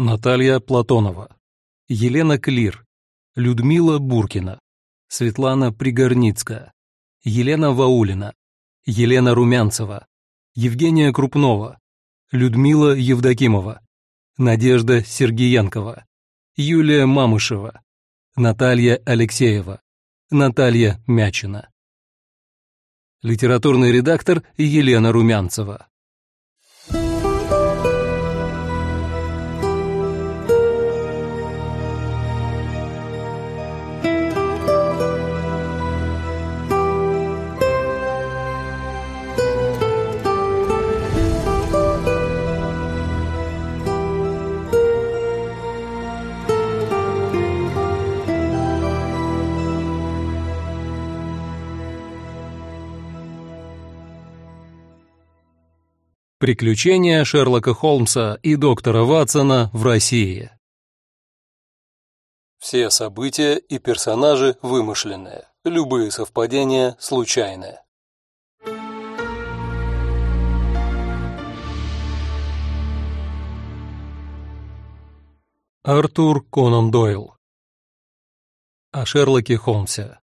Наталья Платонова, Елена Клир, Людмила Буркина, Светлана Пригорницкая, Елена Ваулина, Елена Румянцева, Евгения Крупнова, Людмила Евдокимова, Надежда Сергеенкова, Юлия Мамышева, Наталья Алексеева, Наталья Мячина. Литературный редактор Елена Румянцева. Приключения Шерлока Холмса и доктора Ватсона в России. Все события и персонажи вымышленные, любые совпадения случайные. Артур Конан Дойл О Шерлоке Холмсе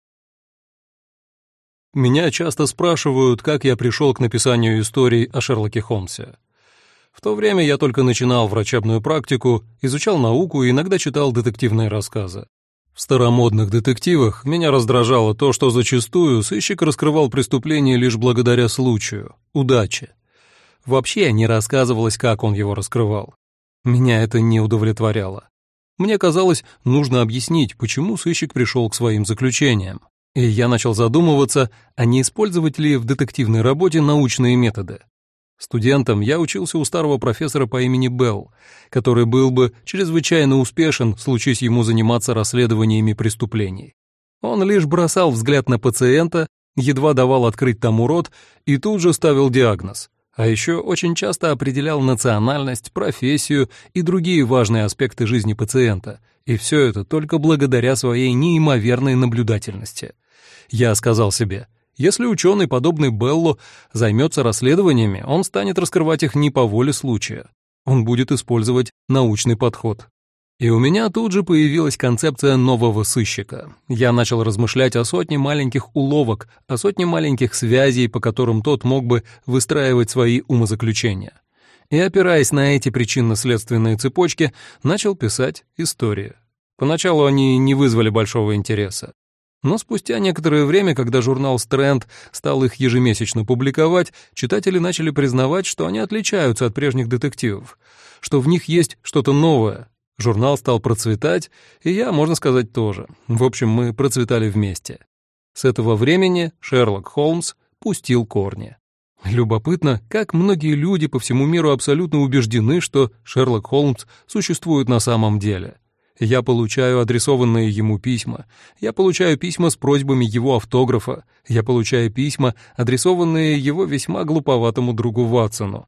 меня часто спрашивают, как я пришел к написанию историй о Шерлоке Холмсе. В то время я только начинал врачебную практику, изучал науку и иногда читал детективные рассказы. В старомодных детективах меня раздражало то, что зачастую сыщик раскрывал преступление лишь благодаря случаю, удаче. Вообще не рассказывалось, как он его раскрывал. Меня это не удовлетворяло. Мне казалось, нужно объяснить, почему сыщик пришел к своим заключениям. И я начал задумываться, а не использовать ли в детективной работе научные методы. Студентом я учился у старого профессора по имени Белл, который был бы чрезвычайно успешен, случись ему заниматься расследованиями преступлений. Он лишь бросал взгляд на пациента, едва давал открыть тому рот и тут же ставил диагноз. А еще очень часто определял национальность, профессию и другие важные аспекты жизни пациента, и все это только благодаря своей неимоверной наблюдательности. Я сказал себе, если ученый, подобный Беллу, займется расследованиями, он станет раскрывать их не по воле случая. Он будет использовать научный подход. И у меня тут же появилась концепция нового сыщика. Я начал размышлять о сотне маленьких уловок, о сотне маленьких связей, по которым тот мог бы выстраивать свои умозаключения. И, опираясь на эти причинно-следственные цепочки, начал писать истории. Поначалу они не вызвали большого интереса. Но спустя некоторое время, когда журнал «Стрэнд» стал их ежемесячно публиковать, читатели начали признавать, что они отличаются от прежних детективов, что в них есть что-то новое. Журнал стал процветать, и я, можно сказать, тоже. В общем, мы процветали вместе. С этого времени Шерлок Холмс пустил корни. Любопытно, как многие люди по всему миру абсолютно убеждены, что Шерлок Холмс существует на самом деле. Я получаю адресованные ему письма. Я получаю письма с просьбами его автографа. Я получаю письма, адресованные его весьма глуповатому другу Ватсону.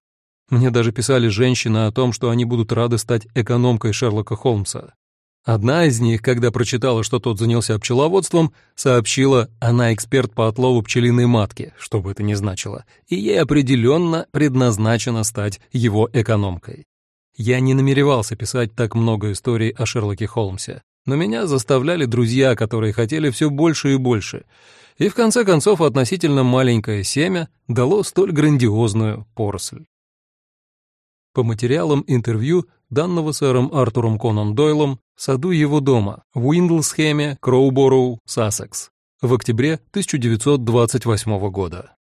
Мне даже писали женщины о том, что они будут рады стать экономкой Шерлока Холмса. Одна из них, когда прочитала, что тот занялся пчеловодством, сообщила, она эксперт по отлову пчелиной матки, что бы это ни значило, и ей определенно предназначено стать его экономкой. Я не намеревался писать так много историй о Шерлоке Холмсе, но меня заставляли друзья, которые хотели все больше и больше, и в конце концов относительно маленькое семя дало столь грандиозную поросль. По материалам интервью, данного сэром Артуром Конан Дойлом, в саду его дома в Уиндлсхеме, Кроубороу, Сассекс, в октябре 1928 года.